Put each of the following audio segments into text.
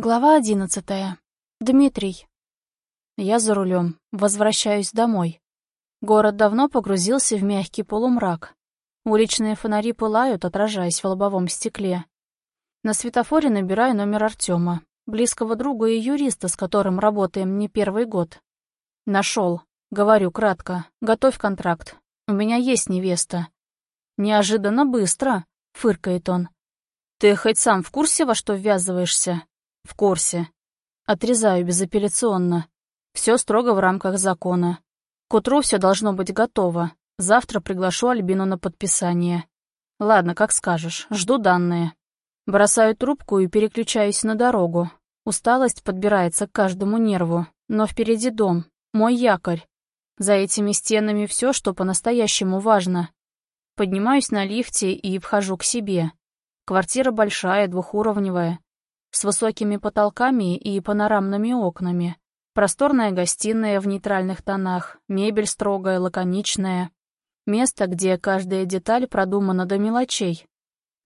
Глава одиннадцатая. Дмитрий. Я за рулем. Возвращаюсь домой. Город давно погрузился в мягкий полумрак. Уличные фонари пылают, отражаясь в лобовом стекле. На светофоре набираю номер Артема, близкого друга и юриста, с которым работаем не первый год. Нашел. Говорю кратко. Готовь контракт. У меня есть невеста. Неожиданно быстро, фыркает он. Ты хоть сам в курсе, во что ввязываешься? В курсе. Отрезаю безапелляционно. Все строго в рамках закона. К утру все должно быть готово. Завтра приглашу Альбину на подписание. Ладно, как скажешь. Жду данные. Бросаю трубку и переключаюсь на дорогу. Усталость подбирается к каждому нерву. Но впереди дом. Мой якорь. За этими стенами все, что по-настоящему важно. Поднимаюсь на лифте и вхожу к себе. Квартира большая, двухуровневая с высокими потолками и панорамными окнами. Просторная гостиная в нейтральных тонах, мебель строгая, лаконичная. Место, где каждая деталь продумана до мелочей.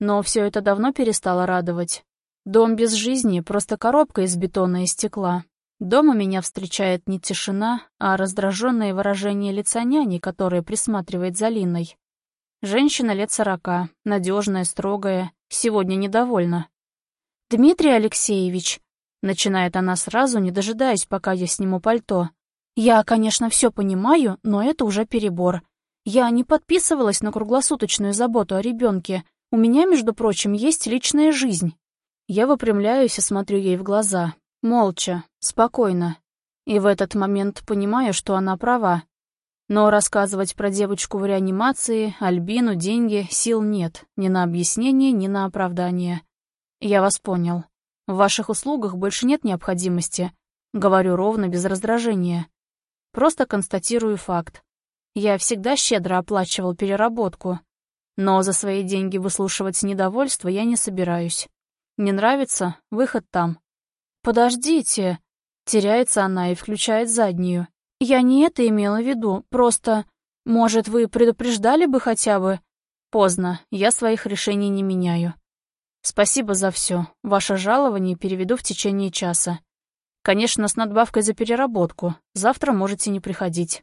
Но все это давно перестало радовать. Дом без жизни, просто коробка из бетона и стекла. Дома меня встречает не тишина, а раздраженное выражение лица няни, которая присматривает за Линой. Женщина лет сорока, надежная, строгая, сегодня недовольна. «Дмитрий Алексеевич», — начинает она сразу, не дожидаясь, пока я сниму пальто. «Я, конечно, все понимаю, но это уже перебор. Я не подписывалась на круглосуточную заботу о ребенке. У меня, между прочим, есть личная жизнь». Я выпрямляюсь и смотрю ей в глаза. Молча, спокойно. И в этот момент понимаю, что она права. Но рассказывать про девочку в реанимации, Альбину, деньги, сил нет. Ни на объяснение, ни на оправдание. «Я вас понял. В ваших услугах больше нет необходимости. Говорю ровно, без раздражения. Просто констатирую факт. Я всегда щедро оплачивал переработку, но за свои деньги выслушивать недовольство я не собираюсь. Не нравится? Выход там. «Подождите!» Теряется она и включает заднюю. «Я не это имела в виду, просто... Может, вы предупреждали бы хотя бы?» «Поздно, я своих решений не меняю. Спасибо за все. Ваше жалование переведу в течение часа. Конечно, с надбавкой за переработку. Завтра можете не приходить.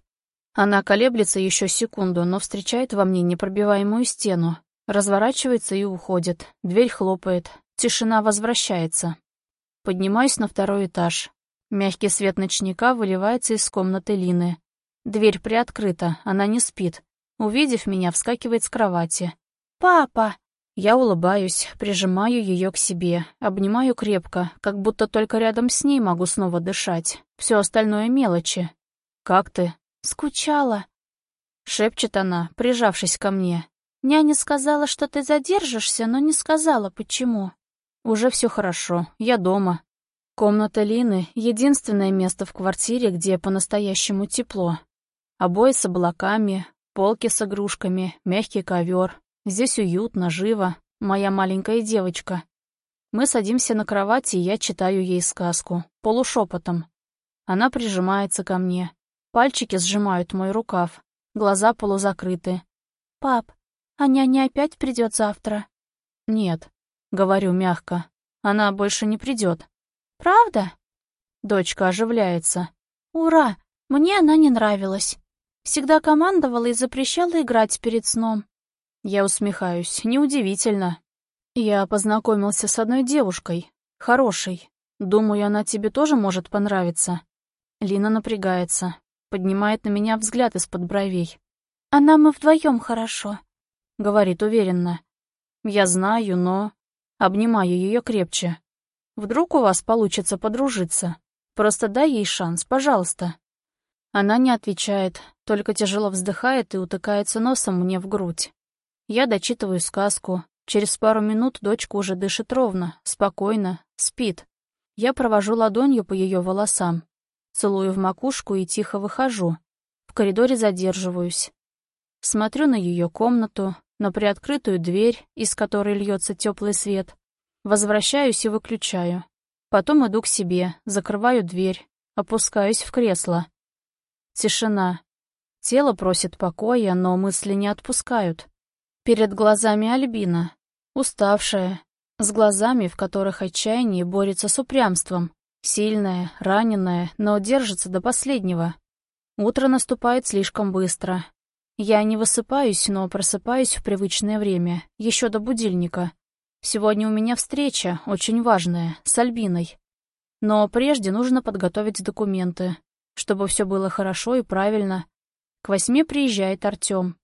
Она колеблется еще секунду, но встречает во мне непробиваемую стену. Разворачивается и уходит. Дверь хлопает. Тишина возвращается. Поднимаюсь на второй этаж. Мягкий свет ночника выливается из комнаты Лины. Дверь приоткрыта, она не спит. Увидев меня, вскакивает с кровати. «Папа!» Я улыбаюсь, прижимаю ее к себе, обнимаю крепко, как будто только рядом с ней могу снова дышать. Все остальное мелочи. «Как ты?» «Скучала», — шепчет она, прижавшись ко мне. «Няня сказала, что ты задержишься, но не сказала, почему». «Уже все хорошо, я дома». Комната Лины — единственное место в квартире, где по-настоящему тепло. Обои с облаками, полки с игрушками, мягкий ковер, Здесь уютно, живо. Моя маленькая девочка. Мы садимся на кровати, и я читаю ей сказку. Полушепотом. Она прижимается ко мне. Пальчики сжимают мой рукав. Глаза полузакрыты. «Пап, а няня опять придет завтра?» «Нет», — говорю мягко. «Она больше не придет. «Правда?» Дочка оживляется. «Ура! Мне она не нравилась. Всегда командовала и запрещала играть перед сном. Я усмехаюсь. Неудивительно. Я познакомился с одной девушкой. Хорошей. Думаю, она тебе тоже может понравиться. Лина напрягается. Поднимает на меня взгляд из-под бровей. «А нам и вдвоем хорошо», — говорит уверенно. «Я знаю, но...» Обнимаю ее крепче. «Вдруг у вас получится подружиться? Просто дай ей шанс, пожалуйста». Она не отвечает, только тяжело вздыхает и утыкается носом мне в грудь. Я дочитываю сказку. Через пару минут дочка уже дышит ровно, спокойно, спит. Я провожу ладонью по ее волосам. Целую в макушку и тихо выхожу. В коридоре задерживаюсь. Смотрю на ее комнату, на приоткрытую дверь, из которой льется теплый свет. Возвращаюсь и выключаю. Потом иду к себе, закрываю дверь, опускаюсь в кресло. Тишина. Тело просит покоя, но мысли не отпускают. Перед глазами Альбина, уставшая, С глазами, в которых отчаяние борется с упрямством. Сильная, раненая, но держится до последнего. Утро наступает слишком быстро. Я не высыпаюсь, но просыпаюсь в привычное время, еще до будильника. Сегодня у меня встреча, очень важная, с Альбиной. Но прежде нужно подготовить документы, чтобы все было хорошо и правильно. К восьми приезжает Артем.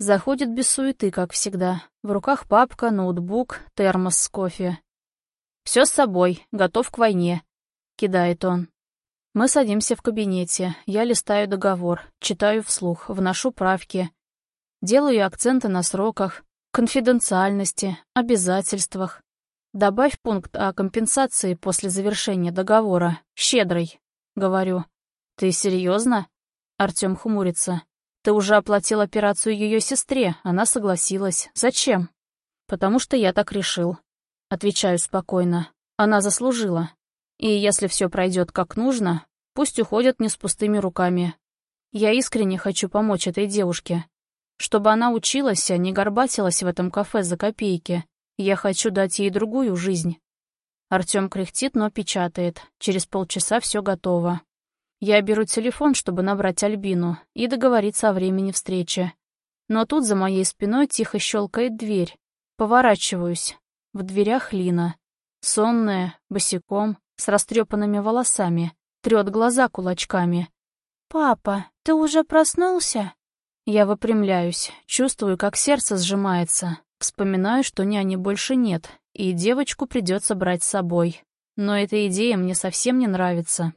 Заходит без суеты, как всегда. В руках папка, ноутбук, термос с кофе. «Все с собой, готов к войне», — кидает он. Мы садимся в кабинете, я листаю договор, читаю вслух, вношу правки. Делаю акценты на сроках, конфиденциальности, обязательствах. Добавь пункт о компенсации после завершения договора. Щедрый, говорю. Ты серьезно? Артем хмурится. Ты уже оплатил операцию ее сестре, она согласилась. Зачем? Потому что я так решил. Отвечаю спокойно. Она заслужила. И если все пройдет как нужно, пусть уходят не с пустыми руками. Я искренне хочу помочь этой девушке. Чтобы она училась, а не горбатилась в этом кафе за копейки. Я хочу дать ей другую жизнь. Артем кряхтит, но печатает. Через полчаса все готово. Я беру телефон, чтобы набрать Альбину и договориться о времени встречи. Но тут за моей спиной тихо щелкает дверь. Поворачиваюсь. В дверях Лина. Сонная, босиком, с растрепанными волосами. Трет глаза кулачками. «Папа, ты уже проснулся?» Я выпрямляюсь, чувствую, как сердце сжимается. Вспоминаю, что няни больше нет, и девочку придется брать с собой. Но эта идея мне совсем не нравится.